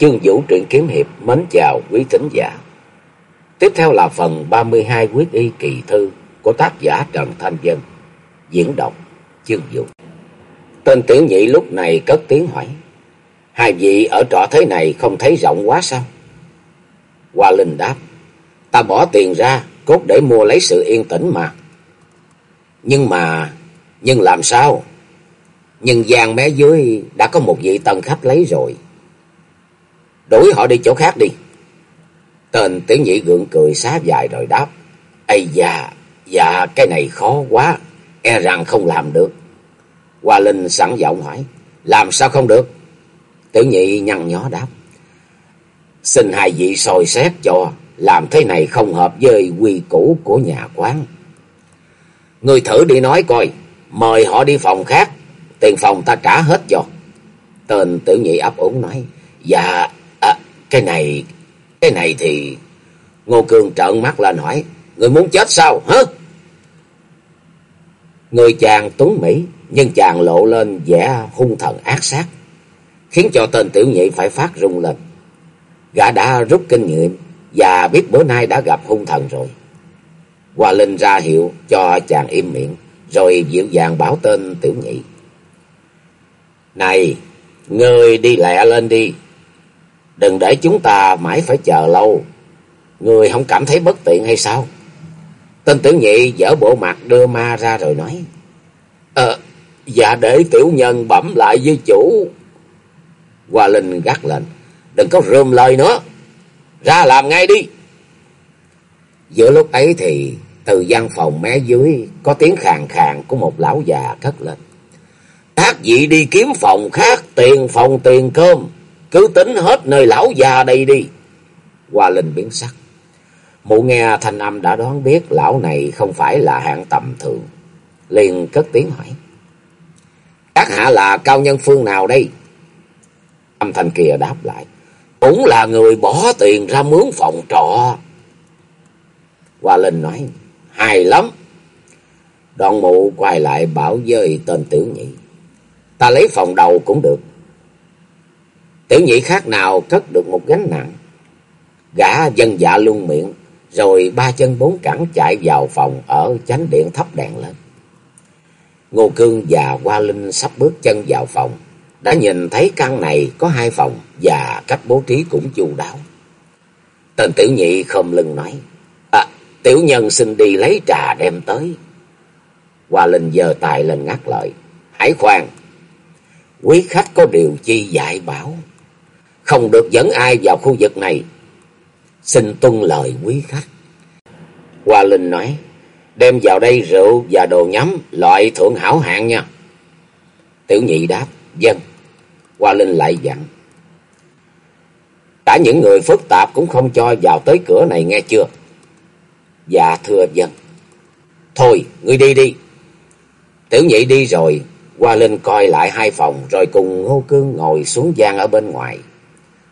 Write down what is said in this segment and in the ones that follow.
Chương Vũ truyện kiếm hiệp mến chào quý thính giả. Tiếp theo là phần 32 quyết y kỳ thư của tác giả Trần Thanh Dân. Diễn đọc Chương Vũ. Tên tiểu nhị lúc này cất tiếng hỏi. Hai vị ở trọ thế này không thấy rộng quá sao? Hoa Linh đáp. Ta bỏ tiền ra, cốt để mua lấy sự yên tĩnh mà. Nhưng mà... Nhưng làm sao? Nhưng gian mé dưới đã có một vị tân khách lấy rồi. Đuổi họ đi chỗ khác đi. Tên tiểu nhị gượng cười xá dài rồi đáp. Ây da, dạ cái này khó quá, e rằng không làm được. Hoa Linh sẵn giọng hỏi, làm sao không được? Tiểu nhị nhăn nhó đáp. Xin hai vị soi xét cho, làm thế này không hợp với quy củ của nhà quán. Người thử đi nói coi, mời họ đi phòng khác, tiền phòng ta trả hết cho. Tên tiểu nhị ấp úng nói, dạ, cái này, cái này thì... Ngô Cương trợn mắt lên hỏi, người muốn chết sao, hả? Người chàng tuấn Mỹ, nhưng chàng lộ lên vẻ hung thần ác sát, khiến cho tên tiểu nhị phải phát rung lên. Gã đã rút kinh nghiệm và biết bữa nay đã gặp hung thần rồi. Hòa Linh ra hiệu cho chàng im miệng, rồi dịu dàng bảo tên tiểu nhị. Này, ngươi đi lẹ lên đi, đừng để chúng ta mãi phải chờ lâu. người không cảm thấy bất tiện hay sao? Tên tiểu nhị dở bộ mặt đưa ma ra rồi nói. Ờ, dạ để tiểu nhân bẩm lại với chủ. Hoa Linh gắt lên, đừng có rơm lời nữa, ra làm ngay đi. Giữa lúc ấy thì từ gian phòng mé dưới có tiếng khàn khàn của một lão già cất lên. Tác vị đi kiếm phòng khác, tiền phòng tiền cơm, cứ tính hết nơi lão già đây đi. Hoa Linh biến sắc. Mụ nghe thanh âm đã đoán biết lão này không phải là hạng tầm thường. Liền cất tiếng hỏi. Các hạ là cao nhân phương nào đây? Âm thanh kia đáp lại. Cũng là người bỏ tiền ra mướn phòng trọ. Hoa Linh nói. Hay lắm. Đoạn mụ quay lại bảo với tên tiểu nhị. Ta lấy phòng đầu cũng được. Tiểu nhị khác nào cất được một gánh nặng. Gã dân dạ luôn miệng. Rồi ba chân bốn cẳng chạy vào phòng ở chánh điện thắp đèn lên. Ngô Cương và Hoa Linh sắp bước chân vào phòng. Đã nhìn thấy căn này có hai phòng và cách bố trí cũng chu đáo. Tên tiểu nhị không lưng nói. À, tiểu nhân xin đi lấy trà đem tới. Hoa Linh giơ tay lên ngắt lời. Hãy khoan. Quý khách có điều chi dạy bảo. Không được dẫn ai vào khu vực này. Xin tuân lời quý khách. Hoa Linh nói. Đem vào đây rượu và đồ nhắm. Loại thượng hảo hạng nha. Tiểu nhị đáp. Dân. Hoa Linh lại dặn. Cả những người phức tạp cũng không cho vào tới cửa này nghe chưa? Dạ thưa dân. Thôi, ngươi đi đi. Tiểu nhị đi rồi, Hoa Linh coi lại hai phòng rồi cùng Ngô Cương ngồi xuống gian ở bên ngoài.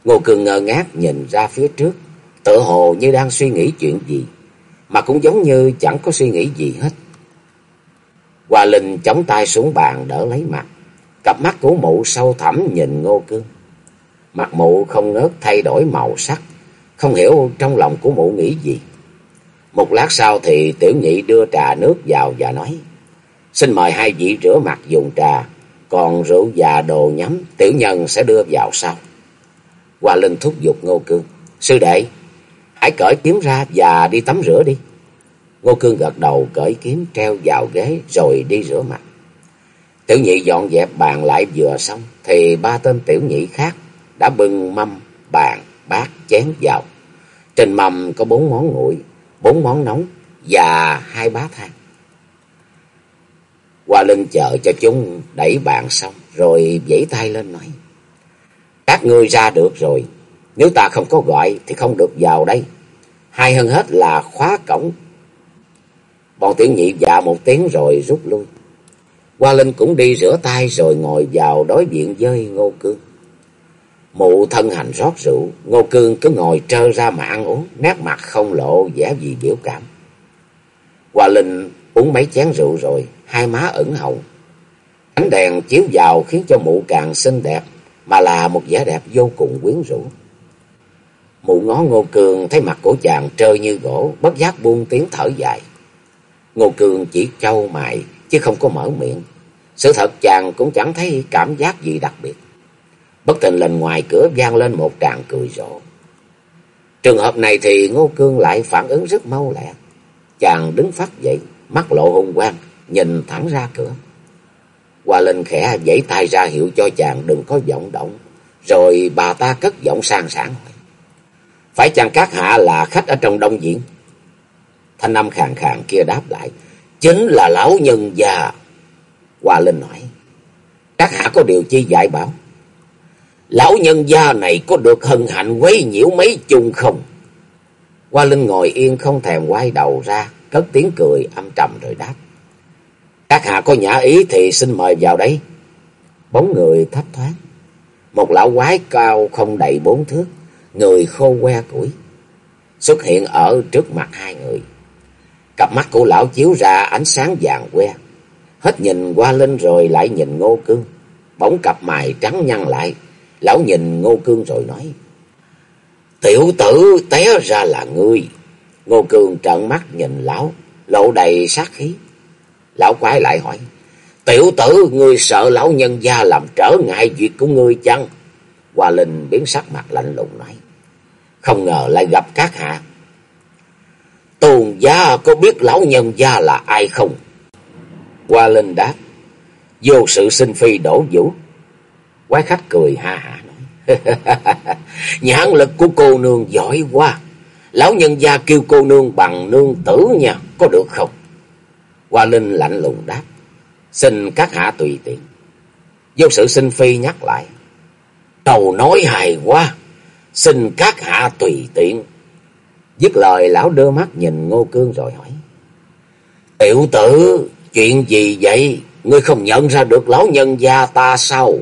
Ngô Cường ngơ ngác nhìn ra phía trước, tự hồ như đang suy nghĩ chuyện gì, mà cũng giống như chẳng có suy nghĩ gì hết. Hoa Linh chống tay xuống bàn đỡ lấy mặt, cặp mắt của mụ sâu thẳm nhìn Ngô Cương. Mặt mụ không ngớt thay đổi màu sắc, không hiểu trong lòng của mụ nghĩ gì. Một lát sau thì tiểu nhị đưa trà nước vào và nói, xin mời hai vị rửa mặt dùng trà, còn rượu và đồ nhắm tiểu nhân sẽ đưa vào sau. Hoa Linh thúc giục Ngô Cương, sư đệ, hãy cởi kiếm ra và đi tắm rửa đi. Ngô Cương gật đầu cởi kiếm treo vào ghế rồi đi rửa mặt. Tiểu nhị dọn dẹp bàn lại vừa xong, thì ba tên tiểu nhị khác đã bưng mâm, bàn, bát, chén vào. Trên mâm có bốn món nguội, bốn món nóng và hai bát than. Hoa Linh chờ cho chúng đẩy bàn xong, rồi vẫy tay lên nói. Các ngươi ra được rồi, nếu ta không có gọi thì không được vào đây. Hay hơn hết là khóa cổng. Bọn tiểu nhị dạ một tiếng rồi rút lui. Hoa Linh cũng đi rửa tay rồi ngồi vào đối diện với Ngô Cương. Mụ thân hành rót rượu, Ngô Cương cứ ngồi trơ ra mà ăn uống, nét mặt không lộ vẻ gì biểu cảm. Hoa Linh uống mấy chén rượu rồi, hai má ửng hồng. Ánh đèn chiếu vào khiến cho mụ càng xinh đẹp, mà là một vẻ đẹp vô cùng quyến rũ. Mụ ngó Ngô Cường thấy mặt của chàng trơ như gỗ, bất giác buông tiếng thở dài. Ngô Cường chỉ trâu mày chứ không có mở miệng. Sự thật chàng cũng chẳng thấy cảm giác gì đặc biệt. Bất tình lình ngoài cửa vang lên một tràng cười rộ. Trường hợp này thì Ngô Cương lại phản ứng rất mau lẹ. Chàng đứng phát dậy, mắt lộ hung quang, nhìn thẳng ra cửa. Hoa Linh khẽ giãy tay ra hiệu cho chàng đừng có vọng động. Rồi bà ta cất giọng sang sảng hỏi. Phải chăng các hạ là khách ở trong đông diễn? Thanh âm khàn khàn kia đáp lại. Chính là lão nhân già. Hoa Linh hỏi. Các hạ có điều chi dạy bảo? Lão nhân gia này có được hân hạnh quấy nhiễu mấy chung không? Hoa Linh ngồi yên không thèm quay đầu ra, cất tiếng cười âm trầm rồi đáp. Các hạ có nhã ý thì xin mời vào đấy. Bóng người thấp thoáng. Một lão quái cao không đầy bốn thước, người khô que củi. Xuất hiện ở trước mặt hai người. Cặp mắt của lão chiếu ra ánh sáng vàng que. Hết nhìn qua Linh rồi lại nhìn Ngô Cương. Bóng cặp mày trắng nhăn lại. Lão nhìn Ngô Cương rồi nói. Tiểu tử té ra là ngươi. Ngô Cương trợn mắt nhìn lão, lộ đầy sát khí. Lão quái lại hỏi. Tiểu tử, ngươi sợ lão nhân gia làm trở ngại việc của ngươi chăng? Hoa Linh biến sắc mặt lạnh lùng nói. Không ngờ lại gặp các hạ. Tôn gia có biết lão nhân gia là ai không? Hoa Linh đáp. Vô sự sinh phi đổ vũ. Quái khách cười ha hả nói. Nhãn lực của cô nương giỏi quá. Lão nhân gia kêu cô nương bằng nương tử nha, có được không? Hoa Linh lạnh lùng đáp. Xin các hạ tùy tiện. Vô sự sinh phi nhắc lại. Đầu nói hài quá. Xin các hạ tùy tiện. Dứt lời lão đưa mắt nhìn Ngô Cương rồi hỏi. Tiểu tử, chuyện gì vậy? Ngươi không nhận ra được lão nhân gia ta sao?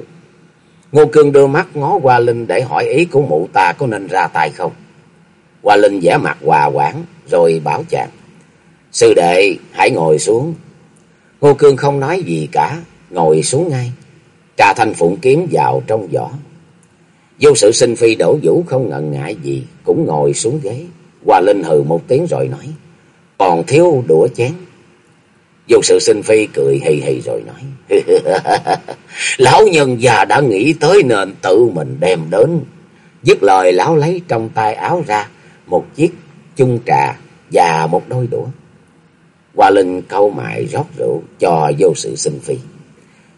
Ngô Cương đưa mắt ngó qua Linh để hỏi ý của mụ ta có nên ra tay không. Hoa Linh vẻ mặt hòa quảng rồi bảo chàng. Sư đệ hãy ngồi xuống. Ngô Cương không nói gì cả, ngồi xuống ngay. Trà thanh phụng kiếm vào trong vỏ. Vô sự sinh phi đổ vũ không ngần ngại gì, cũng ngồi xuống ghế. Hoa Linh hừ một tiếng rồi nói. Còn thiếu đũa chén. Vô sự sinh phi cười hì hì rồi nói. lão nhân già đã nghĩ tới nên tự mình đem đến. Dứt lời lão lấy trong tay áo ra một chiếc chung trà và một đôi đũa. Hoa Linh câu mại rót rượu cho vô sự sinh phi.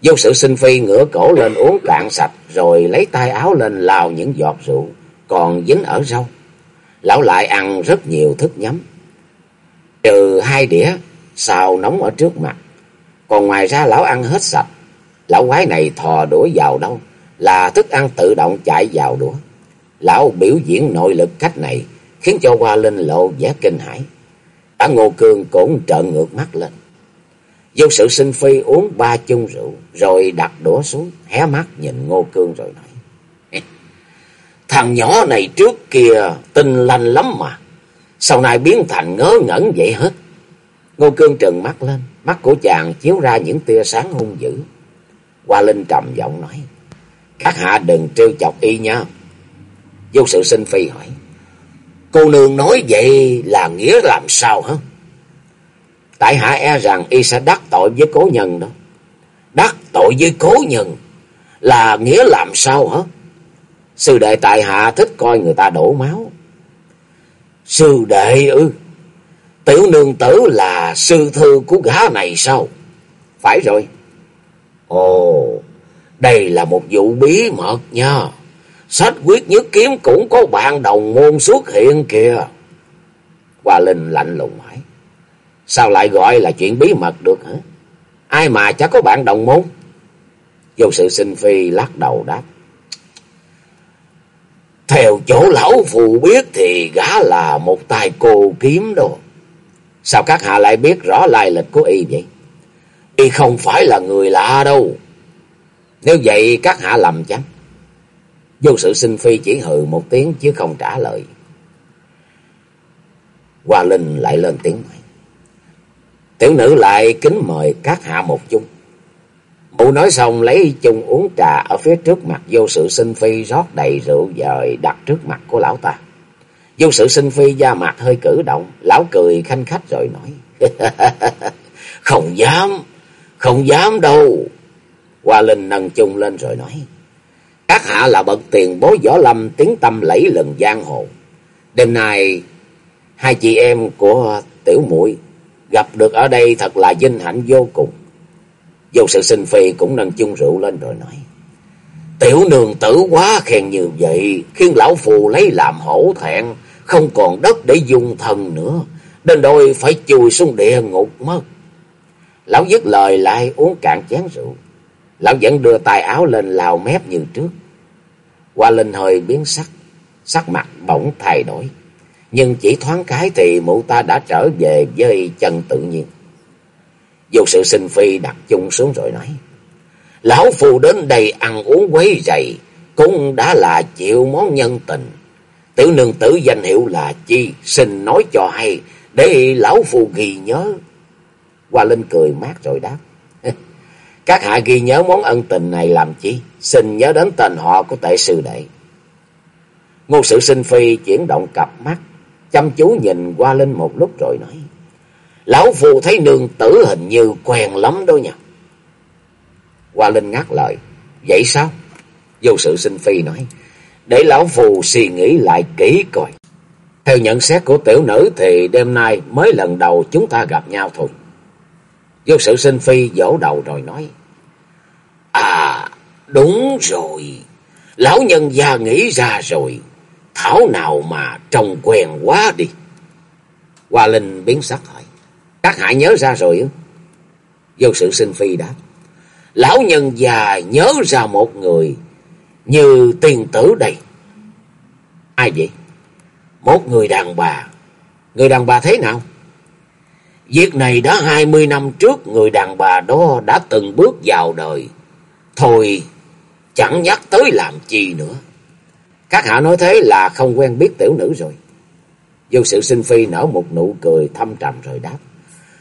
Vô sự sinh phi ngửa cổ lên uống cạn sạch, rồi lấy tay áo lên lao những giọt rượu còn dính ở rau. Lão lại ăn rất nhiều thức nhắm. Trừ hai đĩa xào nóng ở trước mặt. Còn ngoài ra lão ăn hết sạch. Lão quái này thò đũa vào đâu là thức ăn tự động chạy vào đũa. Lão biểu diễn nội lực cách này khiến cho Hoa Linh lộ vẻ kinh hãi. Cả Ngô Cương cũng trợn ngược mắt lên. Vô sự sinh phi uống ba chung rượu, rồi đặt đũa xuống, hé mắt nhìn Ngô Cương rồi nói. Thằng nhỏ này trước kia tinh lanh lắm mà, sau này biến thành ngớ ngẩn vậy hết. Ngô Cương trừng mắt lên, mắt của chàng chiếu ra những tia sáng hung dữ. Hoa Linh trầm giọng nói, các hạ đừng trêu chọc y nha. Vô sự sinh phi hỏi, Cô nương nói vậy là nghĩa làm sao hả? Tại hạ e rằng y sẽ đắc tội với cố nhân đó. Đắc tội với cố nhân là nghĩa làm sao hả? Sư đệ tại hạ thích coi người ta đổ máu. Sư đệ ư? Tiểu nương tử là sư thư của gã này sao? Phải rồi. Ồ, đây là một vụ bí mật nha. Sách quyết nhất kiếm cũng có bạn đồng môn xuất hiện kìa. Hoa Linh lạnh lùng hỏi. Sao lại gọi là chuyện bí mật được hả? Ai mà chắc có bạn đồng môn? Vô sự sinh phi lắc đầu đáp. Theo chỗ lão phù biết thì gã là một tài cô kiếm đồ. Sao các hạ lại biết rõ lai lịch của y vậy? Y không phải là người lạ đâu. Nếu vậy, các hạ lầm chăng? Vô sự sinh phi chỉ hừ một tiếng chứ không trả lời. Hoa Linh lại lên tiếng nói. Tiểu nữ lại kính mời các hạ một chung. Mụ nói xong lấy chung uống trà ở phía trước mặt vô sự sinh phi rót đầy rượu dời đặt trước mặt của lão ta. Vô sự sinh phi da mặt hơi cử động, lão cười khanh khách rồi nói. không dám, không dám đâu. Hoa Linh nâng chung lên rồi nói. Các hạ là bậc tiền bối võ lâm tiếng tâm lẫy lừng giang hồ. Đêm nay hai chị em của tiểu muội gặp được ở đây thật là vinh hạnh vô cùng. Dù sự sinh phi cũng nâng chung rượu lên rồi nói. Tiểu nương tử quá khen như vậy, khiến lão phù lấy làm hổ thẹn, không còn đất để dùng thần nữa, đến đôi phải chui xuống địa ngục mất. Lão dứt lời lại uống cạn chén rượu. Lão vẫn đưa tay áo lên lào mép như trước. Hoa Linh hơi biến sắc, sắc mặt bỗng thay đổi. Nhưng chỉ thoáng cái thì mụ ta đã trở về với chân tự nhiên. Dù sự sinh phi đặt chung xuống rồi nói. Lão phù đến đây ăn uống quấy rầy, cũng đã là chịu món nhân tình. Tiểu nương tử danh hiệu là chi, xin nói cho hay, để lão phù ghi nhớ. Hoa Linh cười mát rồi đáp. Các hạ ghi nhớ món ân tình này làm chi? Xin nhớ đến tên họ của tệ sư đệ. Ngô sự sinh phi chuyển động cặp mắt, chăm chú nhìn qua Linh một lúc rồi nói. Lão phù thấy nương tử hình như quen lắm đó nha. Hoa Linh ngắt lời. Vậy sao? Vô sự sinh phi nói. Để lão phù suy nghĩ lại kỹ coi. Theo nhận xét của tiểu nữ thì đêm nay mới lần đầu chúng ta gặp nhau thôi. Vô sự sinh phi vỗ đầu rồi nói. À, đúng rồi. Lão nhân gia nghĩ ra rồi. Thảo nào mà trông quen quá đi. Hoa Linh biến sắc hỏi. Các hạ nhớ ra rồi ư? Vô sự sinh phi đáp. Lão nhân già nhớ ra một người như tiền tử đây. Ai vậy? Một người đàn bà. Người đàn bà thế nào? Việc này đã hai mươi năm trước người đàn bà đó đã từng bước vào đời. Thôi chẳng nhắc tới làm chi nữa. Các hạ nói thế là không quen biết tiểu nữ rồi. Vô sự sinh phi nở một nụ cười thâm trầm rồi đáp.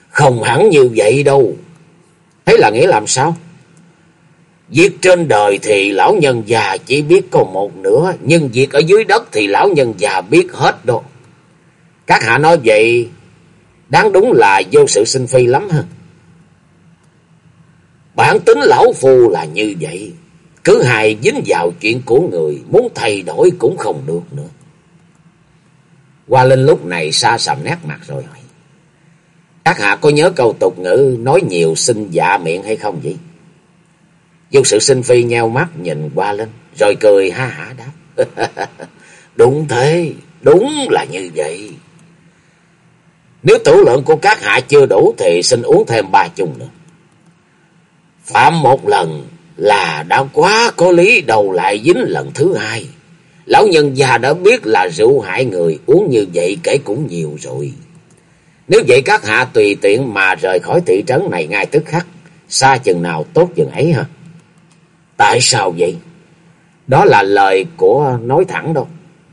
Không hẳn như vậy đâu. Thế là nghĩa làm sao? Việc trên đời thì lão nhân già chỉ biết có một nửa, nhưng việc ở dưới đất thì lão nhân già biết hết đâu. Các hạ nói vậy, đáng đúng là vô sự sinh phi lắm hơn Bản tính lão phù là như vậy, cứ hài dính vào chuyện của người, muốn thay đổi cũng không được nữa. Hoa Linh lúc này xa sầm nét mặt rồi hỏi. Các hạ có nhớ câu tục ngữ nói nhiều xin dạ miệng hay không vậy? Vô sự sinh phi nheo mắt nhìn qua lên, rồi cười ha hả đáp. đúng thế, đúng là như vậy. Nếu tử lượng của các hạ chưa đủ thì xin uống thêm ba chung nữa. Phạm một lần là đã quá có lý đầu lại dính lần thứ hai. Lão nhân già đã biết là rượu hại người, uống như vậy kể cũng nhiều rồi. Nếu vậy các hạ tùy tiện mà rời khỏi thị trấn này ngay tức khắc, xa chừng nào tốt chừng ấy hả Tại sao vậy? Đó là lời của nói thẳng đâu.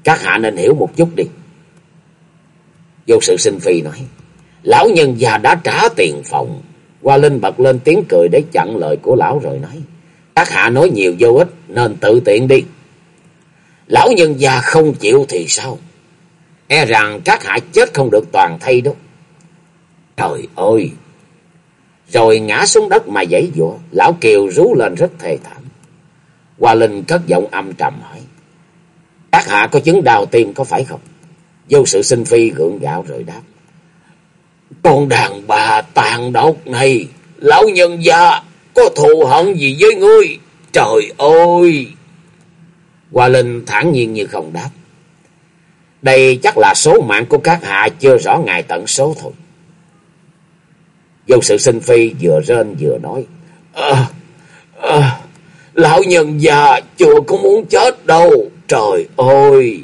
Các hạ nên hiểu một chút đi. Vô sự sinh phi nói. Lão nhân già đã trả tiền phòng. Hoa Linh bật lên tiếng cười để chặn lời của lão rồi nói. Các hạ nói nhiều vô ích nên tự tiện đi. Lão nhân già không chịu thì sao? E rằng các hạ chết không được toàn thay đâu. Trời ơi! Rồi ngã xuống đất mà giãy giụa, lão Kiều rú lên rất thê thảm. Hoa Linh cất giọng âm trầm hỏi. Các hạ có chứng đào tim có phải không? Vô sự sinh phi gượng gạo rồi đáp. Con đàn bà tàn độc này, lão nhân gia có thù hận gì với ngươi? Trời ơi! Hoa Linh thản nhiên như không đáp. Đây chắc là số mạng của các hạ chưa rõ ngày tận số thôi. Vô sự sinh phi vừa rên vừa nói. À, à, lão nhân già chưa có muốn chết đâu. Trời ơi!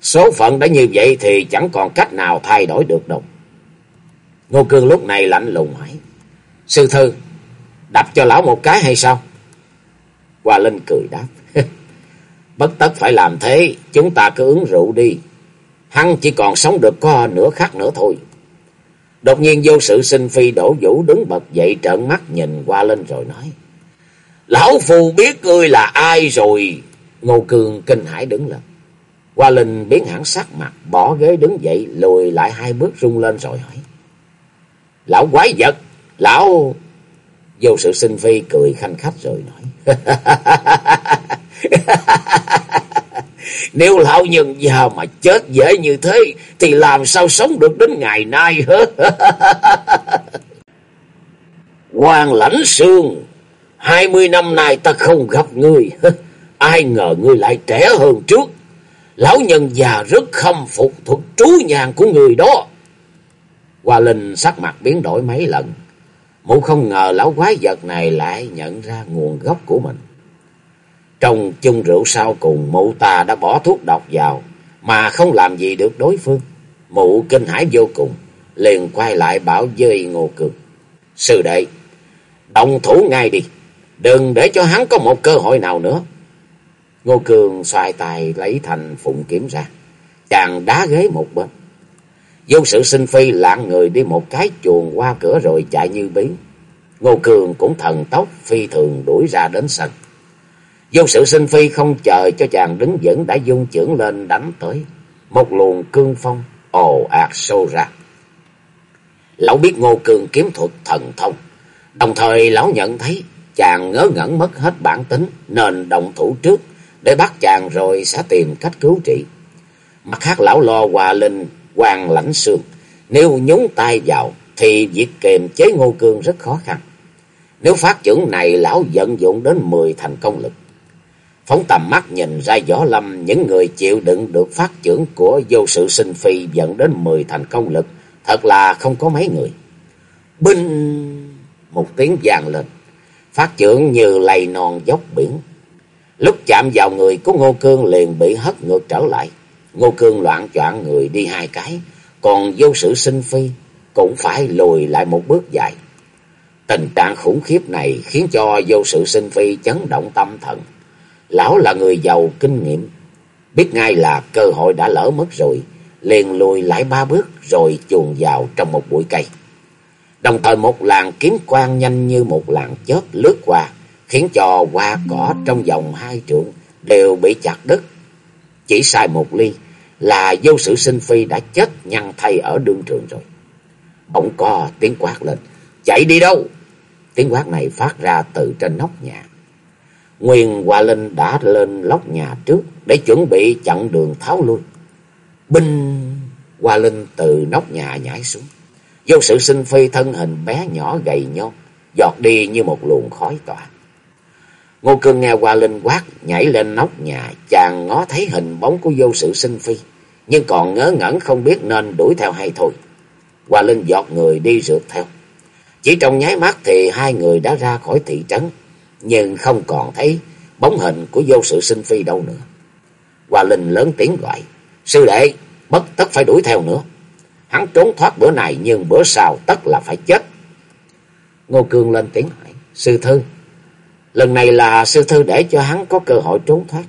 Số phận đã như vậy thì chẳng còn cách nào thay đổi được đâu. Ngô Cương lúc này lạnh lùng hỏi. Sư thư, đập cho lão một cái hay sao? Hoa Linh cười đáp. Bất tất phải làm thế, chúng ta cứ uống rượu đi. Hắn chỉ còn sống được có nửa khắc nữa thôi. Đột nhiên vô sự sinh phi đổ vũ đứng bật dậy trợn mắt nhìn qua Linh rồi nói. Lão phù biết ngươi là ai rồi. Ngô Cương kinh hãi đứng lên. Hoa Linh biến hẳn sắc mặt, bỏ ghế đứng dậy, lùi lại hai bước rung lên rồi hỏi. Lão quái vật, lão... Vô sự sinh phi cười khanh khách rồi nói. Nếu lão nhân già mà chết dễ như thế, thì làm sao sống được đến ngày nay hết. Hoàng lãnh sương, hai mươi năm nay ta không gặp ngươi. Ai ngờ ngươi lại trẻ hơn trước. Lão nhân già rất khâm phục thuật trú nhàn của người đó. Hoa Linh sắc mặt biến đổi mấy lần. Mụ không ngờ lão quái vật này lại nhận ra nguồn gốc của mình. Trong chung rượu sau cùng mụ ta đã bỏ thuốc độc vào mà không làm gì được đối phương. Mụ kinh hãi vô cùng, liền quay lại bảo với Ngô Cường. Sư đệ, động thủ ngay đi, đừng để cho hắn có một cơ hội nào nữa. Ngô Cường xoay tay lấy thành phụng kiếm ra, chàng đá ghế một bên. Vô sự sinh phi lạng người đi một cái chuồng qua cửa rồi chạy như biến. Ngô Cường cũng thần tốc phi thường đuổi ra đến sân. Vô sự sinh phi không chờ cho chàng đứng vững đã dung trưởng lên đánh tới. Một luồng cương phong ồ ạt sâu ra. Lão biết Ngô Cường kiếm thuật thần thông. Đồng thời lão nhận thấy chàng ngớ ngẩn mất hết bản tính, nên động thủ trước để bắt chàng rồi sẽ tìm cách cứu trị. Mặt khác, lão lo hòa linh hoàng lãnh sương Nếu nhúng tay vào thì việc kiềm chế Ngô Cương rất khó khăn. Nếu phát trưởng này lão vận dụng đến mười thành công lực. Phóng tầm mắt nhìn ra gió lâm, những người chịu đựng được phát trưởng của vô sự sinh phi dẫn đến mười thành công lực, thật là không có mấy người. Binh! Một tiếng vang lên, phát trưởng như lầy non dốc biển. Lúc chạm vào người của Ngô Cương liền bị hất ngược trở lại. Ngô Cương loạn choạng người đi hai cái, còn vô sự sinh phi cũng phải lùi lại một bước dài. Tình trạng khủng khiếp này khiến cho vô sự sinh phi chấn động tâm thần. Lão là người giàu kinh nghiệm, biết ngay là cơ hội đã lỡ mất rồi, liền lùi lại ba bước rồi chuồn vào trong một bụi cây. Đồng thời một làn kiếm quang nhanh như một làn chớp lướt qua, khiến cho hoa cỏ trong vòng hai trượng đều bị chặt đứt. Chỉ sai một ly là vô sự sinh phi đã chết nhăn thay ở đương trường rồi. Bỗng co tiếng quát lên, chạy đi đâu? Tiếng quát này phát ra từ trên nóc nhà. Nguyên Hòa Linh đã lên lóc nhà trước để chuẩn bị chặn đường tháo lui. Binh! Hòa Linh từ nóc nhà nhảy xuống. Vô sự sinh phi thân hình bé nhỏ gầy nhon, giọt đi như một luồng khói tỏa. Ngô Cương nghe qua Linh quát, nhảy lên nóc nhà, chàng ngó thấy hình bóng của vô sự sinh phi, nhưng còn ngớ ngẩn không biết nên đuổi theo hay thôi. Hoa Linh giọt người đi rượt theo. Chỉ trong nháy mắt thì hai người đã ra khỏi thị trấn, nhưng không còn thấy bóng hình của vô sự sinh phi đâu nữa. Hoa Linh lớn tiếng gọi, sư đệ, bất tất phải đuổi theo nữa. Hắn trốn thoát bữa này nhưng bữa sau tất là phải chết. Ngô Cương lên tiếng hỏi, sư thư, lần này là sư thư để cho hắn có cơ hội trốn thoát.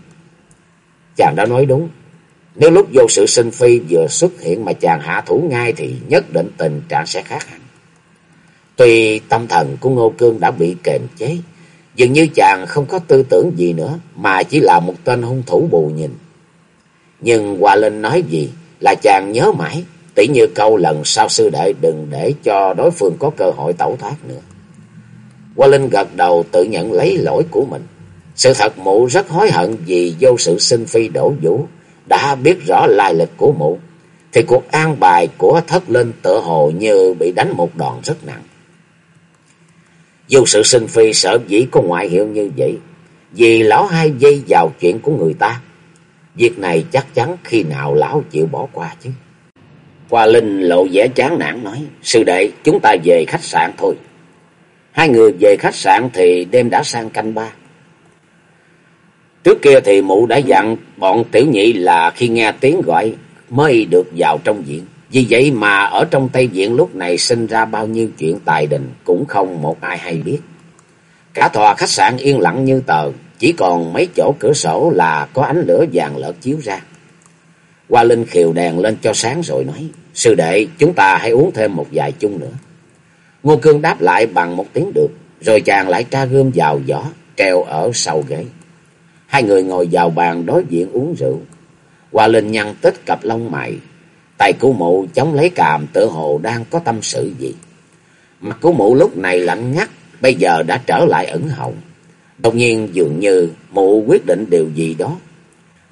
Chàng đã nói đúng, nếu lúc vô sự sinh phi vừa xuất hiện mà chàng hạ thủ ngay thì nhất định tình trạng sẽ khác hẳn. Tuy tâm thần của Ngô Cương đã bị kềm chế, dường như chàng không có tư tưởng gì nữa mà chỉ là một tên hung thủ bù nhìn. Nhưng Hòa Linh nói gì là chàng nhớ mãi, tỉ như câu lần sau sư đệ đừng để cho đối phương có cơ hội tẩu thoát nữa. Hoa Linh gật đầu tự nhận lấy lỗi của mình. Sự thật mụ rất hối hận vì vô sự sinh phi đổ vũ đã biết rõ lai lịch của mụ. Thì cuộc an bài của thất linh tựa hồ như bị đánh một đòn rất nặng. Dù sự sinh phi sợ dĩ có ngoại hiệu như vậy, vì lão hai dây vào chuyện của người ta. Việc này chắc chắn khi nào lão chịu bỏ qua chứ. Hoa Linh lộ vẻ chán nản nói, sư đệ chúng ta về khách sạn thôi. Hai người về khách sạn thì đêm đã sang canh ba. Trước kia thì mụ đã dặn bọn tiểu nhị là khi nghe tiếng gọi mới được vào trong viện. Vì vậy mà ở trong Tây Viện lúc này sinh ra bao nhiêu chuyện tài đình cũng không một ai hay biết. Cả tòa khách sạn yên lặng như tờ, chỉ còn mấy chỗ cửa sổ là có ánh lửa vàng lợt chiếu ra. Hoa Linh khiều đèn lên cho sáng rồi nói. Sư đệ, chúng ta hãy uống thêm một vài chung nữa. Ngô Cương đáp lại bằng một tiếng được. Rồi chàng lại tra gươm vào gió, treo ở sau ghế. Hai người ngồi vào bàn đối diện uống rượu. Hoa Linh nhăn tích cặp lông mày. Tay của mụ chống lấy càm tự hồ đang có tâm sự gì. Mặt của mụ lúc này lạnh ngắt, bây giờ đã trở lại ẩn hồng. Đột nhiên dường như mụ quyết định điều gì đó.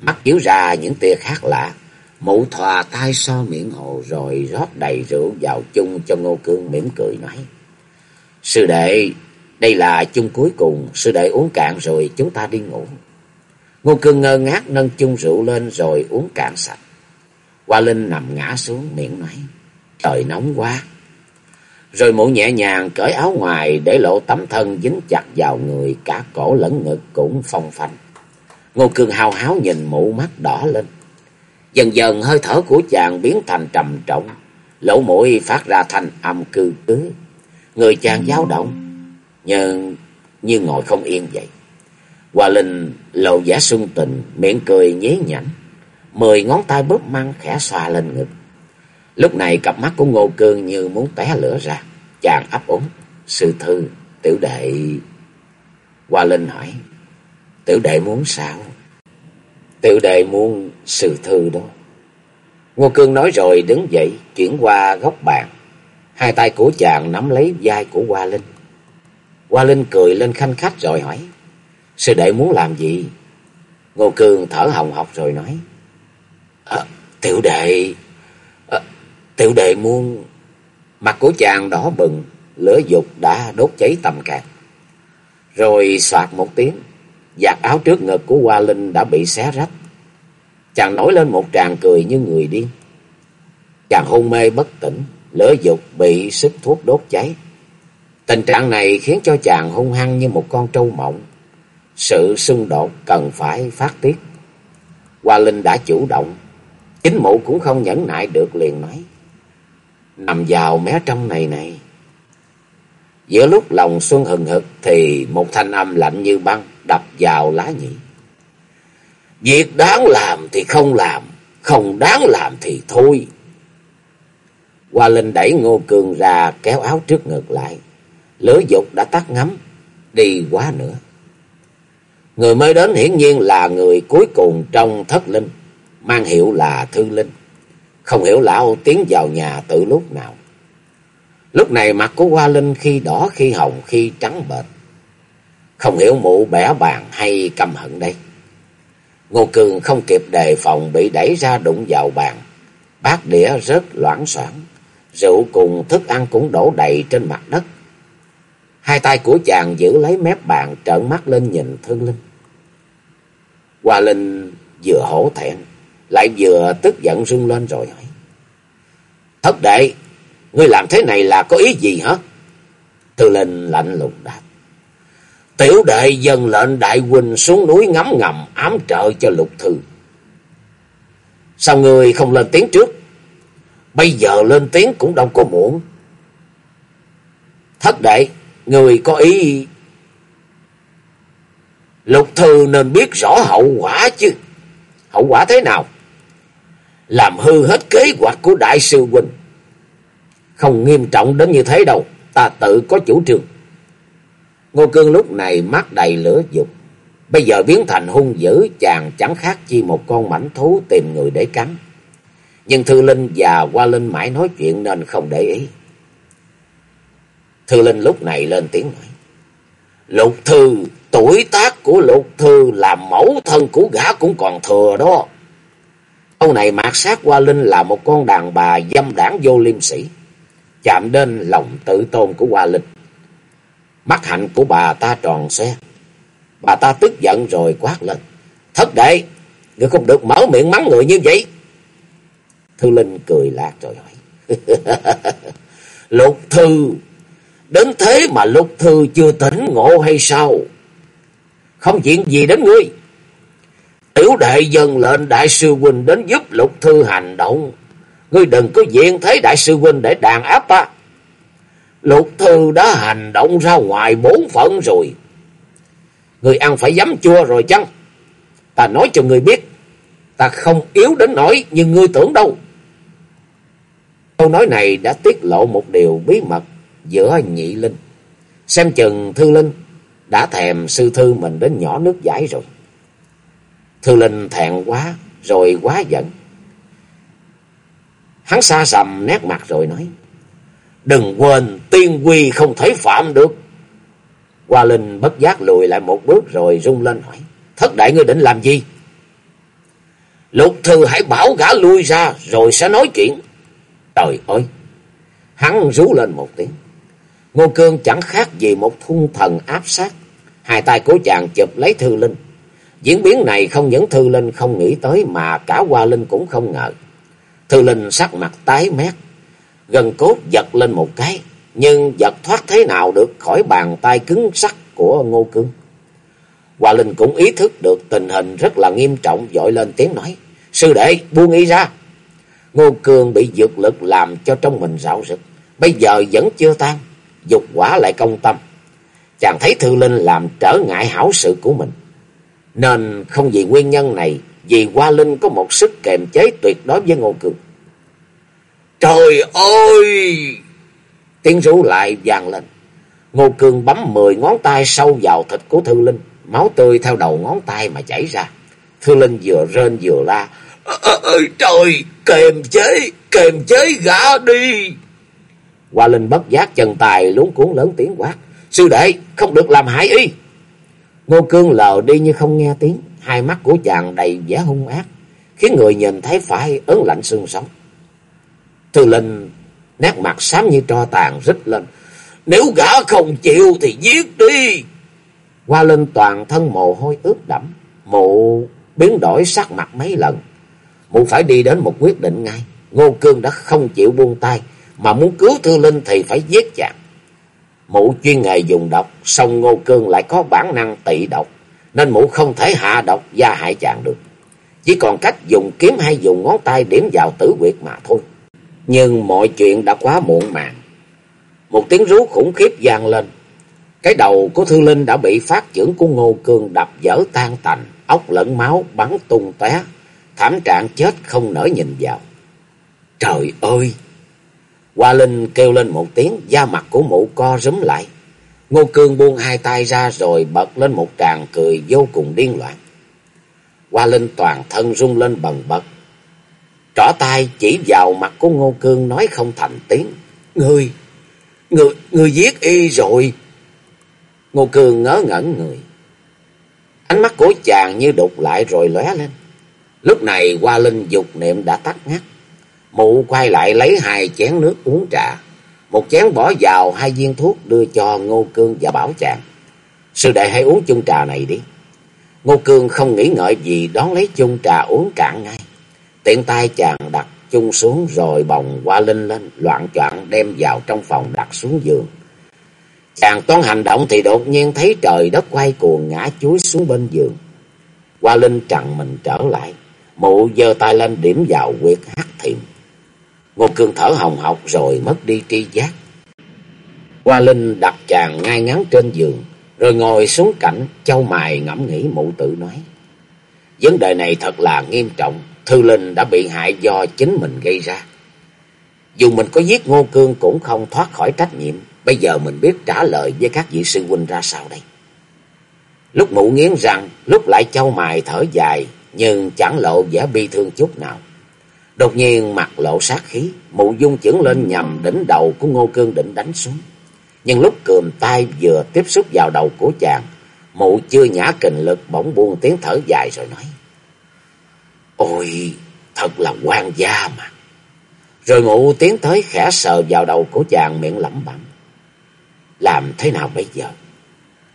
Mắt chiếu ra những tia khác lạ. Mụ thòa tay so miệng hồ rồi rót đầy rượu vào chung cho Ngô Cương mỉm cười nói. Sư đệ, đây là chung cuối cùng, sư đệ uống cạn rồi chúng ta đi ngủ. Ngô Cương ngơ ngác nâng chung rượu lên rồi uống cạn sạch. Hoa Linh nằm ngã xuống miệng nói, trời nóng quá. Rồi mụ nhẹ nhàng cởi áo ngoài để lộ tấm thân dính chặt vào người, cả cổ lẫn ngực cũng phong phanh. Ngô Cương hào háo nhìn mụ mắt đỏ lên. Dần dần hơi thở của chàng biến thành trầm trọng, lỗ mũi phát ra thành âm cư cứ Người chàng dao động, nhưng như ngồi không yên vậy. hòa Linh lộ giả sung tình, miệng cười nhế nhảnh, mười ngón tay bóp măng khẽ xoa lên ngực. Lúc này cặp mắt của Ngô Cương như muốn té lửa ra, chàng ấp úng, sư thư, tiểu đệ... Hoa Linh hỏi, tiểu đệ muốn sao? Tiểu đệ muốn sự thư đó. Ngô Cương nói rồi đứng dậy, chuyển qua góc bàn. Hai tay của chàng nắm lấy vai của Hoa Linh. Hoa Linh cười lên khanh khách rồi hỏi. Sư đệ muốn làm gì? Ngô Cương thở hồng hộc rồi nói. À, tiểu đệ... À, tiểu đệ muốn... Mặt của chàng đỏ bừng, lửa dục đã đốt cháy tầm cạn. Rồi soạt một tiếng, giặt áo trước ngực của Hoa Linh đã bị xé rách. Chàng nổi lên một tràng cười như người điên. Chàng hôn mê bất tỉnh, lửa dục bị sức thuốc đốt cháy. Tình trạng này khiến cho chàng hung hăng như một con trâu mộng. Sự xung đột cần phải phát tiết. Hoa Linh đã chủ động. Chính mụ cũng không nhẫn nại được liền nói. Nằm vào mé trong này này. Giữa lúc lòng xuân hừng hực thì một thanh âm lạnh như băng đập vào lá nhị. Việc đáng làm thì không làm, không đáng làm thì thôi. Hoa Linh đẩy Ngô Cường ra kéo áo trước ngực lại. Lửa dục đã tắt ngắm, đi quá nữa. Người mới đến hiển nhiên là người cuối cùng trong thất linh, mang hiệu là Thư Linh. Không hiểu lão tiến vào nhà từ lúc nào. Lúc này mặt của Hoa Linh khi đỏ khi hồng khi trắng bệch. Không hiểu mụ bẻ bàn hay căm hận đây. Ngô Cường không kịp đề phòng bị đẩy ra đụng vào bàn. Bát đĩa rớt loãng soảng. Rượu cùng thức ăn cũng đổ đầy trên mặt đất. Hai tay của chàng giữ lấy mép bàn trợn mắt lên nhìn Thương Linh. Hoa Linh vừa hổ thẹn, lại vừa tức giận rung lên rồi hỏi. Thất đệ, ngươi làm thế này là có ý gì hả? Thương Linh lạnh lùng đáp. Tiểu đệ dân lệnh đại huynh xuống núi ngắm ngầm ám trợ cho lục thư. Sao người không lên tiếng trước? Bây giờ lên tiếng cũng đâu có muộn. Thất đệ, người có ý... Lục thư nên biết rõ hậu quả chứ. Hậu quả thế nào? Làm hư hết kế hoạch của đại sư huynh. Không nghiêm trọng đến như thế đâu. Ta tự có chủ trương. Ngô Cương lúc này mắt đầy lửa dục. Bây giờ biến thành hung dữ chàng chẳng khác chi một con mảnh thú tìm người để cắn. Nhưng Thư Linh và Hoa Linh mãi nói chuyện nên không để ý. Thư Linh lúc này lên tiếng nói. Lục Thư, tuổi tác của Lục Thư làm mẫu thân của gã cũng còn thừa đó. Câu này mạt sát Hoa Linh là một con đàn bà dâm đảng vô liêm sĩ. Chạm đến lòng tự tôn của Hoa Linh. Mắt hạnh của bà ta tròn xe. Bà ta tức giận rồi quát lên. Thất đệ, ngươi không được mở miệng mắng người như vậy. Thư Linh cười lạc rồi hỏi. lục Thư, đến thế mà Lục Thư chưa tỉnh ngộ hay sao? Không chuyện gì đến ngươi. Tiểu đệ dân lệnh đại sư huynh đến giúp Lục Thư hành động. Ngươi đừng có diện thế đại sư huynh để đàn áp ta. Lục Thư đã hành động ra ngoài bốn phận rồi. Người ăn phải dám chua rồi chăng? Ta nói cho người biết. Ta không yếu đến nỗi như ngươi tưởng đâu. Câu nói này đã tiết lộ một điều bí mật giữa nhị linh. Xem chừng Thư Linh đã thèm sư thư mình đến nhỏ nước giải rồi. Thư Linh thẹn quá, rồi quá giận. Hắn xa sầm nét mặt rồi nói. Đừng quên tiên quy không thể phạm được. Hoa Linh bất giác lùi lại một bước rồi rung lên hỏi. Thất đại ngươi định làm gì? Lục thư hãy bảo gã lui ra rồi sẽ nói chuyện. Trời ơi! Hắn rú lên một tiếng. Ngô Cương chẳng khác gì một thung thần áp sát. Hai tay của chàng chụp lấy Thư Linh. Diễn biến này không những Thư Linh không nghĩ tới mà cả Hoa Linh cũng không ngờ. Thư Linh sắc mặt tái mét, gần cốt giật lên một cái, nhưng giật thoát thế nào được khỏi bàn tay cứng sắt của Ngô Cương. Hoa Linh cũng ý thức được tình hình rất là nghiêm trọng, dội lên tiếng nói, Sư đệ, buông ý ra. Ngô Cương bị dược lực làm cho trong mình rạo rực, bây giờ vẫn chưa tan, dục quả lại công tâm. Chàng thấy Thư Linh làm trở ngại hảo sự của mình, nên không vì nguyên nhân này vì Hoa Linh có một sức kềm chế tuyệt đối với Ngô Cương. Trời ơi! Tiếng rú lại vang lên. Ngô Cương bấm mười ngón tay sâu vào thịt của Thư Linh. Máu tươi theo đầu ngón tay mà chảy ra. Thư Linh vừa rên vừa la. Ơi trời! Kềm chế! Kềm chế gã đi! Hoa Linh bất giác chân tài luống cuốn lớn tiếng quát. Sư đệ! Không được làm hại y! Ngô Cương lờ đi như không nghe tiếng. Hai mắt của chàng đầy vẻ hung ác. Khiến người nhìn thấy phải ớn lạnh xương sống. Thư Linh, nét mặt xám như tro tàn, rít lên. Nếu gã không chịu thì giết đi. Qua lên toàn thân mồ hôi ướt đẫm. Mụ biến đổi sắc mặt mấy lần. Mụ phải đi đến một quyết định ngay. Ngô Cương đã không chịu buông tay. Mà muốn cứu Thư Linh thì phải giết chàng. Mụ chuyên nghề dùng độc. Xong Ngô Cương lại có bản năng tị độc. Nên mụ không thể hạ độc gia hại chàng được. Chỉ còn cách dùng kiếm hay dùng ngón tay điểm vào tử quyệt mà thôi. Nhưng mọi chuyện đã quá muộn màng. Một tiếng rú khủng khiếp vang lên. Cái đầu của Thư Linh đã bị phát trưởng của Ngô Cương đập dở tan tành, ốc lẫn máu bắn tung té, thảm trạng chết không nỡ nhìn vào. Trời ơi! Hoa Linh kêu lên một tiếng, da mặt của mụ co rúm lại. Ngô Cương buông hai tay ra rồi bật lên một tràng cười vô cùng điên loạn. Hoa Linh toàn thân rung lên bần bật, Trỏ tay chỉ vào mặt của Ngô Cương nói không thành tiếng. Ngươi, ngươi, ngươi giết y rồi. Ngô Cương ngớ ngẩn người. Ánh mắt của chàng như đục lại rồi lóe lên. Lúc này qua linh dục niệm đã tắt ngắt. Mụ quay lại lấy hai chén nước uống trà. Một chén bỏ vào hai viên thuốc đưa cho Ngô Cương và bảo chàng. Sư đệ hãy uống chung trà này đi. Ngô Cương không nghĩ ngợi gì đón lấy chung trà uống cạn ngay. Tiện tay chàng đặt chung xuống rồi bồng qua linh lên, loạn choạng đem vào trong phòng đặt xuống giường. Chàng toán hành động thì đột nhiên thấy trời đất quay cuồng ngã chuối xuống bên giường. Qua linh chặn mình trở lại, mụ giơ tay lên điểm vào quyệt hắc thiềm. Ngô Cương thở hồng hộc rồi mất đi tri giác. Qua linh đặt chàng ngay ngắn trên giường, rồi ngồi xuống cạnh, châu mài ngẫm nghĩ mụ tự nói. Vấn đề này thật là nghiêm trọng, Thư Linh đã bị hại do chính mình gây ra. Dù mình có giết Ngô Cương cũng không thoát khỏi trách nhiệm. Bây giờ mình biết trả lời với các vị sư huynh ra sao đây. Lúc mụ nghiến răng, lúc lại châu mài thở dài, nhưng chẳng lộ vẻ bi thương chút nào. Đột nhiên mặt lộ sát khí, mụ dung chưởng lên nhằm đỉnh đầu của Ngô Cương định đánh xuống. Nhưng lúc cườm tay vừa tiếp xúc vào đầu của chàng, mụ chưa nhả kình lực bỗng buông tiếng thở dài rồi nói. Ôi, thật là quan gia mà. Rồi ngụ tiến tới khẽ sờ vào đầu của chàng miệng lẩm bẩm. Làm thế nào bây giờ?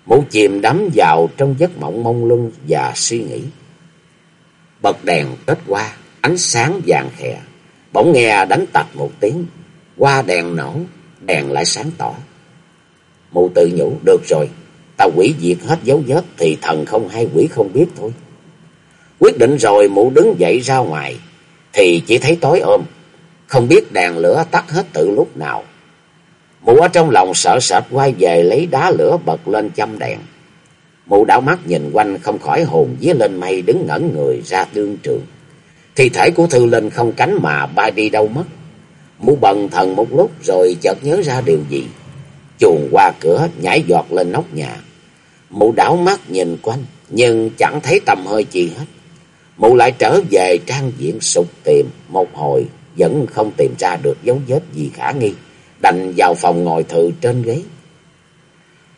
Mụ chìm đắm vào trong giấc mộng mông lung và suy nghĩ. Bật đèn kết qua, ánh sáng vàng khè. Bỗng nghe đánh tạch một tiếng. Qua đèn nổ, đèn lại sáng tỏ. Mụ tự nhủ, được rồi, ta quỷ diệt hết dấu vết thì thần không hay quỷ không biết thôi. Quyết định rồi mụ đứng dậy ra ngoài, thì chỉ thấy tối ôm, không biết đèn lửa tắt hết từ lúc nào. Mụ ở trong lòng sợ sệt quay về lấy đá lửa bật lên châm đèn. Mụ đảo mắt nhìn quanh không khỏi hồn vía lên mây đứng ngẩn người ra tương trường. Thi thể của Thư Linh không cánh mà bay đi đâu mất. Mũ bần thần một lúc rồi chợt nhớ ra điều gì. Chuồn qua cửa nhảy giọt lên nóc nhà. Mụ đảo mắt nhìn quanh nhưng chẳng thấy tầm hơi chi hết. Mụ lại trở về trang diện sục tìm một hồi vẫn không tìm ra được dấu vết gì khả nghi. Đành vào phòng ngồi thự trên ghế.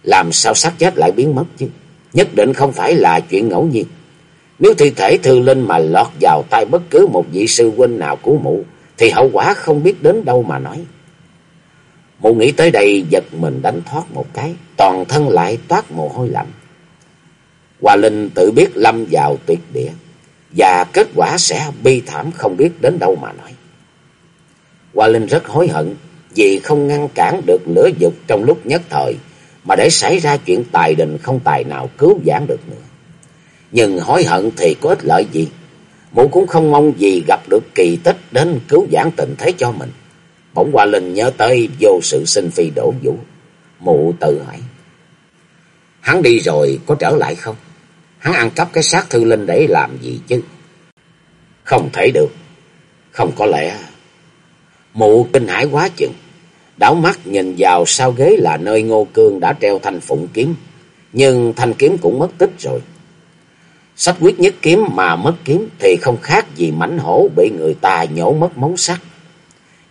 Làm sao xác chết lại biến mất chứ? Nhất định không phải là chuyện ngẫu nhiên. Nếu thi thể thư linh mà lọt vào tay bất cứ một vị sư huynh nào của mụ, thì hậu quả không biết đến đâu mà nói. Mụ nghĩ tới đây giật mình đánh thoát một cái, toàn thân lại toát mồ hôi lạnh. Hòa Linh tự biết lâm vào tuyệt địa, và kết quả sẽ bi thảm không biết đến đâu mà nói. Hoa Linh rất hối hận vì không ngăn cản được lửa dục trong lúc nhất thời, mà để xảy ra chuyện tài đình không tài nào cứu vãn được nữa. Nhưng hối hận thì có ích lợi gì? Mụ cũng không mong gì gặp được kỳ tích đến cứu vãn tình thế cho mình. Bỗng Hoa linh nhớ tới vô sự sinh phi đổ vũ. Mụ tự hỏi. Hắn đi rồi có trở lại không? Hắn ăn cắp cái xác thư linh để làm gì chứ? Không thể được. Không có lẽ. Mụ kinh hãi quá chừng. Đảo mắt nhìn vào sau ghế là nơi Ngô Cương đã treo thanh phụng kiếm. Nhưng thanh kiếm cũng mất tích rồi. Sách quyết nhất kiếm mà mất kiếm thì không khác gì mảnh hổ bị người ta nhổ mất móng sắt.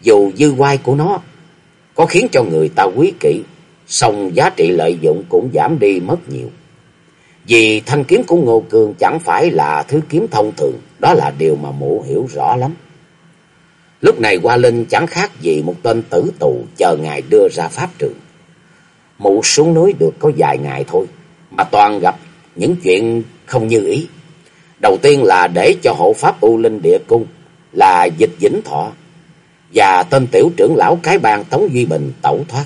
Dù dư quai của nó có khiến cho người ta quý kỵ, song giá trị lợi dụng cũng giảm đi mất nhiều. Vì thanh kiếm của Ngô Cương chẳng phải là thứ kiếm thông thường, đó là điều mà mụ hiểu rõ lắm. Lúc này Hoa Linh chẳng khác gì một tên tử tù chờ ngài đưa ra pháp trường. Mụ xuống núi được có vài ngày thôi, mà toàn gặp những chuyện không như ý. Đầu tiên là để cho hộ pháp U Linh Địa Cung là Dịch Vĩnh Thọ và tên tiểu trưởng lão cái bang Tống Duy Bình tẩu thoát.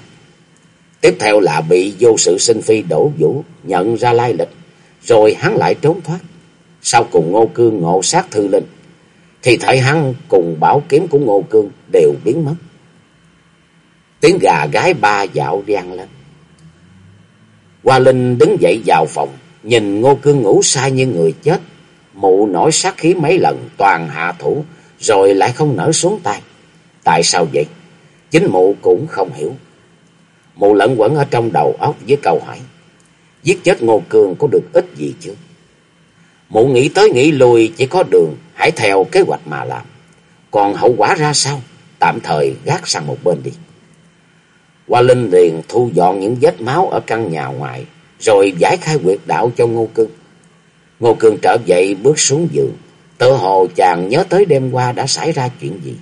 Tiếp theo là bị vô sự sinh phi đổ vũ nhận ra lai lịch, rồi hắn lại trốn thoát. Sau cùng Ngô Cương ngộ sát Thư Linh, thì thấy hắn cùng bảo kiếm của Ngô Cương đều biến mất. Tiếng gà gái ba dạo vang lên. Hoa Linh đứng dậy vào phòng, nhìn Ngô Cương ngủ sai như người chết. Mụ nổi sát khí mấy lần toàn hạ thủ, rồi lại không nở xuống tay. Tại sao vậy? Chính mụ cũng không hiểu. Mụ lẫn quẩn ở trong đầu óc với câu hỏi. Giết chết Ngô Cường có được ích gì chứ? Mụ nghĩ tới nghĩ lui chỉ có đường, hãy theo kế hoạch mà làm. Còn hậu quả ra sao? Tạm thời gác sang một bên đi. Hoa Linh liền thu dọn những vết máu ở căn nhà ngoài, rồi giải khai quyệt đạo cho Ngô Cương. Ngô Cương trở dậy bước xuống giường, tự hồ chàng nhớ tới đêm qua đã xảy ra chuyện gì.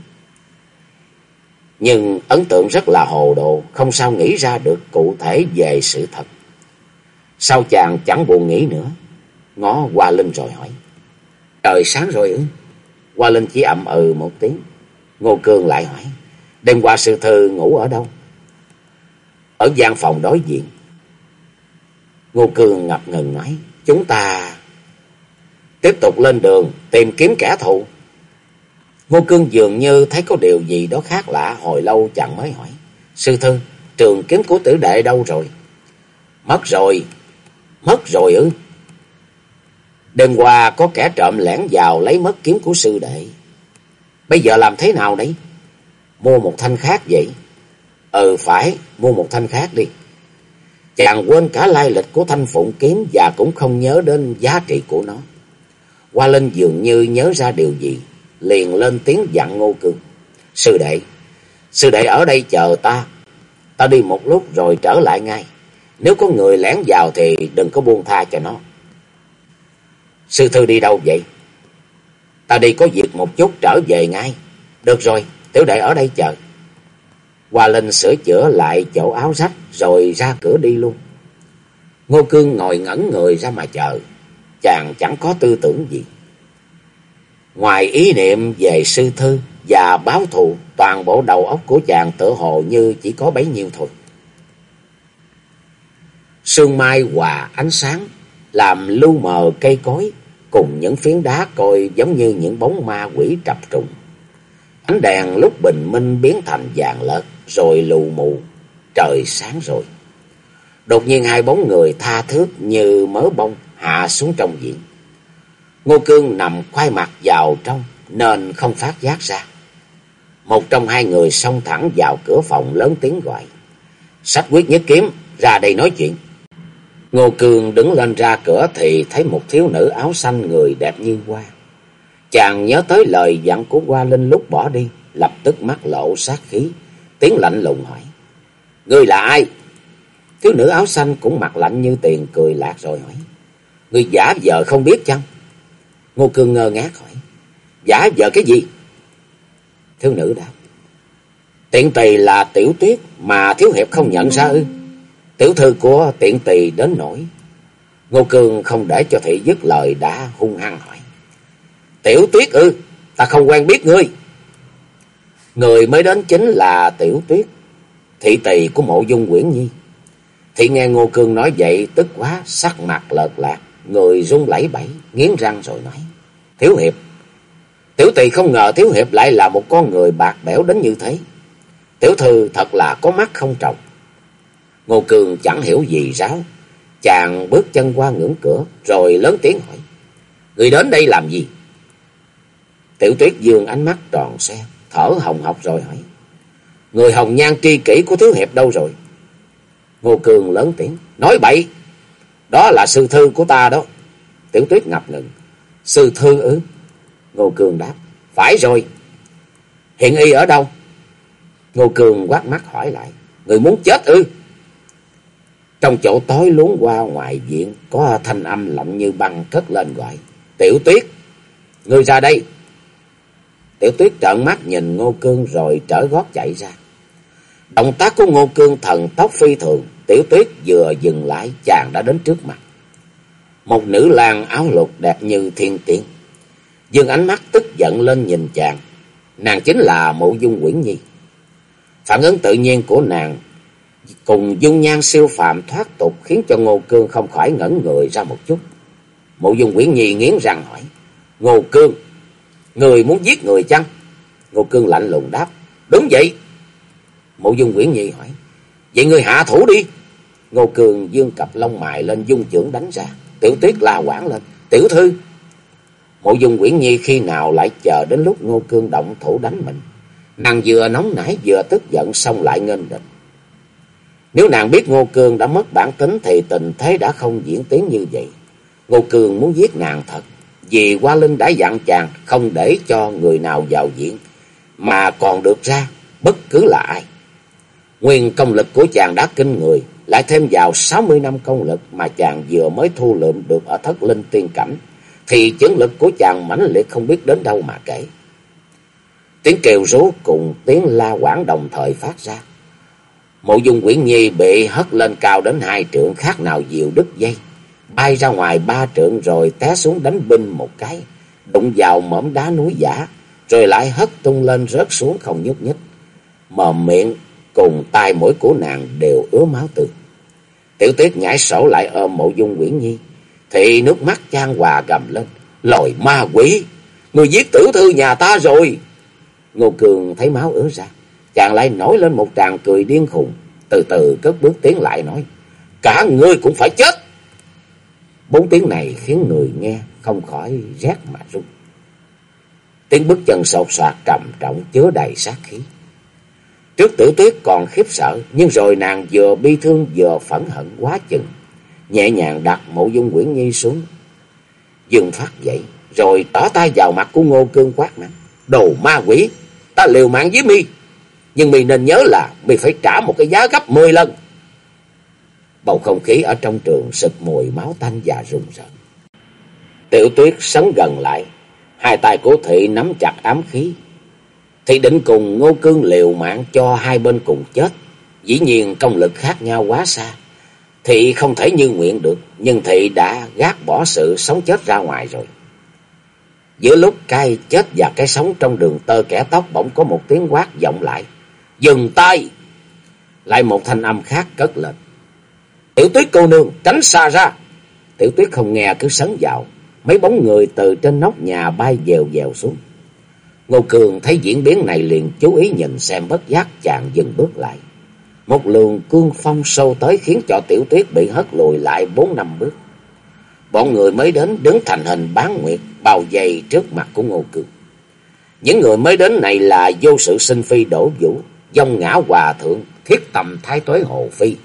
Nhưng ấn tượng rất là hồ đồ, không sao nghĩ ra được cụ thể về sự thật. Sao chàng chẳng buồn nghĩ nữa, ngó Hoa Linh rồi hỏi. Trời sáng rồi ư? Hoa Linh chỉ ậm ừ một tiếng. Ngô Cương lại hỏi, đêm qua sư thư ngủ ở đâu? Ở gian phòng đối diện. Ngô Cương ngập ngừng nói, chúng ta tiếp tục lên đường tìm kiếm kẻ thù. Ngô Cương dường như thấy có điều gì đó khác lạ, hồi lâu chẳng mới hỏi. Sư thư, trường kiếm của tử đệ đâu rồi? Mất rồi. Mất rồi ư? Đêm qua có kẻ trộm lẻn vào lấy mất kiếm của sư đệ. Bây giờ làm thế nào đấy? Mua một thanh khác vậy? Ừ phải, mua một thanh khác đi. Chàng quên cả lai lịch của thanh phụng kiếm và cũng không nhớ đến giá trị của nó. Hoa Linh dường như nhớ ra điều gì, liền lên tiếng dặn Ngô Cương. Sư đệ, sư đệ ở đây chờ ta. Ta đi một lúc rồi trở lại ngay. Nếu có người lén vào thì đừng có buông tha cho nó. Sư thư đi đâu vậy? Ta đi có việc một chút trở về ngay. Được rồi, tiểu đệ ở đây chờ. Hoa Linh sửa chữa lại chỗ áo rách rồi ra cửa đi luôn. Ngô Cương ngồi ngẩn người ra mà chờ. Chàng chẳng có tư tưởng gì. Ngoài ý niệm về sư thư và báo thù, toàn bộ đầu óc của chàng tự hồ như chỉ có bấy nhiêu thôi. Sương mai hòa ánh sáng, làm lưu mờ cây cối, cùng những phiến đá coi giống như những bóng ma quỷ trập trùng. Ánh đèn lúc bình minh biến thành vàng lợt, rồi lù mù, trời sáng rồi. Đột nhiên hai bóng người tha thước như mớ bông hạ xuống trong viện. Ngô Cương nằm khoai mặt vào trong, nên không phát giác ra. Một trong hai người xông thẳng vào cửa phòng lớn tiếng gọi. Sách quyết nhất kiếm, ra đây nói chuyện. Ngô Cường đứng lên ra cửa thì thấy một thiếu nữ áo xanh người đẹp như hoa. Chàng nhớ tới lời dặn của Hoa Linh lúc bỏ đi, lập tức mắt lộ sát khí, tiếng lạnh lùng hỏi. Ngươi là ai? Thiếu nữ áo xanh cũng mặt lạnh như tiền cười lạc rồi hỏi. Ngươi giả vờ không biết chăng? Ngô Cương ngơ ngác hỏi. Giả vờ cái gì? Thiếu nữ đáp. Tiện tỳ là tiểu tuyết mà thiếu hiệp không nhận ra ư. Tiểu thư của tiện tỳ đến nổi. Ngô Cương không để cho thị dứt lời đã hung hăng hỏi. Tiểu tuyết ư, ta không quen biết ngươi. Người mới đến chính là tiểu tuyết, thị tỳ của mộ dung quyển nhi. Thị nghe Ngô Cương nói vậy tức quá, sắc mặt lợt lạc, người run lẩy bẩy, nghiến răng rồi nói. Thiếu hiệp, tiểu tỳ không ngờ thiếu hiệp lại là một con người bạc bẽo đến như thế. Tiểu thư thật là có mắt không trọng. Ngô Cường chẳng hiểu gì ráo. Chàng bước chân qua ngưỡng cửa, rồi lớn tiếng hỏi. Người đến đây làm gì? Tiểu tuyết dương ánh mắt tròn xe, thở hồng hộc rồi hỏi. Người hồng nhan tri kỷ của Thiếu Hiệp đâu rồi? Ngô Cường lớn tiếng. Nói bậy. Đó là sư thư của ta đó. Tiểu tuyết ngập ngừng. Sư thư ư? Ngô Cường đáp. Phải rồi. Hiện y ở đâu? Ngô Cường quát mắt hỏi lại. Người muốn chết ư? Trong chỗ tối luống qua ngoài viện có thanh âm lạnh như băng cất lên gọi. Tiểu tuyết, ngươi ra đây. Tiểu tuyết trợn mắt nhìn Ngô Cương rồi trở gót chạy ra. Động tác của Ngô Cương thần tốc phi thường, tiểu tuyết vừa dừng lại chàng đã đến trước mặt. Một nữ lang áo lục đẹp như thiên tiên. Dương ánh mắt tức giận lên nhìn chàng. Nàng chính là mộ dung quyển nhi. Phản ứng tự nhiên của nàng cùng dung nhan siêu phàm thoát tục khiến cho Ngô Cương không khỏi ngẩn người ra một chút. Mộ dung quyển nhi nghiến răng hỏi. Ngô Cương, người muốn giết người chăng? Ngô Cương lạnh lùng đáp. Đúng vậy. Mộ dung quyển nhi hỏi. Vậy người hạ thủ đi. Ngô Cương dương cặp lông mài lên dung trưởng đánh ra. Tiểu tuyết la quảng lên. Tiểu thư. Mộ dung quyển nhi khi nào lại chờ đến lúc Ngô Cương động thủ đánh mình. Nàng vừa nóng nảy vừa tức giận xong lại nghênh địch. Nếu nàng biết Ngô Cương đã mất bản tính thì tình thế đã không diễn tiến như vậy. Ngô Cương muốn giết nàng thật. Vì Hoa Linh đã dặn chàng không để cho người nào vào diễn. Mà còn được ra bất cứ là ai. Nguyên công lực của chàng đã kinh người. Lại thêm vào sáu mươi năm công lực mà chàng vừa mới thu lượm được ở thất linh tiên cảnh. Thì chứng lực của chàng mãnh liệt không biết đến đâu mà kể. Tiếng kêu rú cùng tiếng la quảng đồng thời phát ra. Mộ dung quyển nhi bị hất lên cao đến hai trượng khác nào diều đứt dây. Bay ra ngoài ba trượng rồi té xuống đánh binh một cái. Đụng vào mỏm đá núi giả. Rồi lại hất tung lên rớt xuống không nhúc nhích. Mồm miệng cùng tai mũi của nàng đều ứa máu tươi. Tiểu tuyết nhảy sổ lại ôm mộ dung quyển nhi. Thì nước mắt chan hòa gầm lên. Lòi ma quỷ! Người giết tử thư nhà ta rồi! Ngô Cường thấy máu ứa ra. Chàng lại nổi lên một tràng cười điên khùng. Từ từ cất bước tiến lại nói. Cả ngươi cũng phải chết. Bốn tiếng này khiến người nghe không khỏi rét mà run. Tiếng bước chân sột soạt trầm trọng chứa đầy sát khí. Trước tử tuyết còn khiếp sợ, nhưng rồi nàng vừa bi thương vừa phẫn hận quá chừng. Nhẹ nhàng đặt mộ dung quyển nhi xuống. Dừng phát dậy, rồi tỏ tay vào mặt của ngô cương quát mạnh. Đồ ma quỷ, ta liều mạng với mi. Nhưng mi nên nhớ là mi phải trả một cái giá gấp 10 lần. Bầu không khí ở trong trường sực mùi máu tanh và rùng rợn. Tiểu tuyết sấn gần lại, hai tay của thị nắm chặt ám khí. Thị định cùng ngô cương liều mạng cho hai bên cùng chết. Dĩ nhiên công lực khác nhau quá xa. Thị không thể như nguyện được, nhưng thị đã gác bỏ sự sống chết ra ngoài rồi. Giữa lúc cái chết và cái sống trong đường tơ kẻ tóc bỗng có một tiếng quát vọng lại. Dừng tay! Lại một thanh âm khác cất lên. Tiểu tuyết cô nương, tránh xa ra. Tiểu tuyết không nghe cứ sấn vào. Mấy bóng người từ trên nóc nhà bay dèo dèo xuống. Ngô Cường thấy diễn biến này liền chú ý nhìn xem bất giác chàng dừng bước lại. Một luồng cương phong sâu tới khiến cho tiểu tuyết bị hất lùi lại bốn năm bước. Bọn người mới đến đứng thành hình bán nguyệt bao dày trước mặt của Ngô Cường. Những người mới đến này là vô sự sinh phi đổ vũ, dông ngã hòa thượng, thiết tầm thái tuế hồ phi,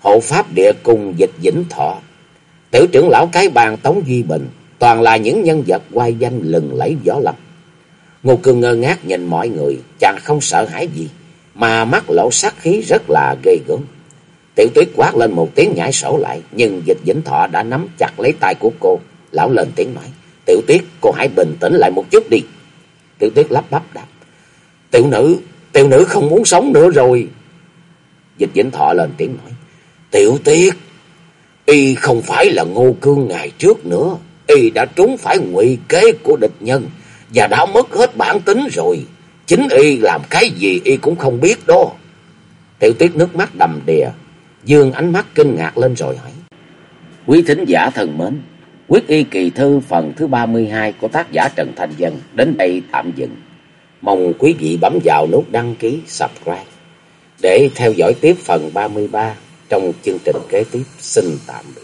hộ pháp địa cùng dịch vĩnh thọ, tiểu trưởng lão cái bàn Tống Duy Bình, toàn là những nhân vật quay danh lừng lẫy võ lâm. Ngô Cương ngơ ngác nhìn mọi người, chàng không sợ hãi gì, mà mắt lộ sát khí rất là ghê gớm. Tiểu tuyết quát lên một tiếng nhảy sổ lại, nhưng dịch vĩnh thọ đã nắm chặt lấy tay của cô. Lão lên tiếng nói, tiểu tuyết, cô hãy bình tĩnh lại một chút đi. Tiểu tuyết lắp bắp đáp, tiểu nữ, tiểu nữ không muốn sống nữa rồi. Dịch vĩnh thọ lên tiếng nói, tiểu tuyết, y không phải là ngô cương ngày trước nữa, y đã trúng phải ngụy kế của địch nhân và đã mất hết bản tính rồi. Chính y làm cái gì y cũng không biết đó. Tiểu tuyết nước mắt đầm đìa, dương ánh mắt kinh ngạc lên rồi hỏi. Quý thính giả thần mến, quyết y kỳ thư phần thứ 32 của tác giả Trần Thành Dân đến đây tạm dừng. Mong quý vị bấm vào nút đăng ký, subscribe để theo dõi tiếp phần 33 trong chương trình kế tiếp. Xin tạm biệt.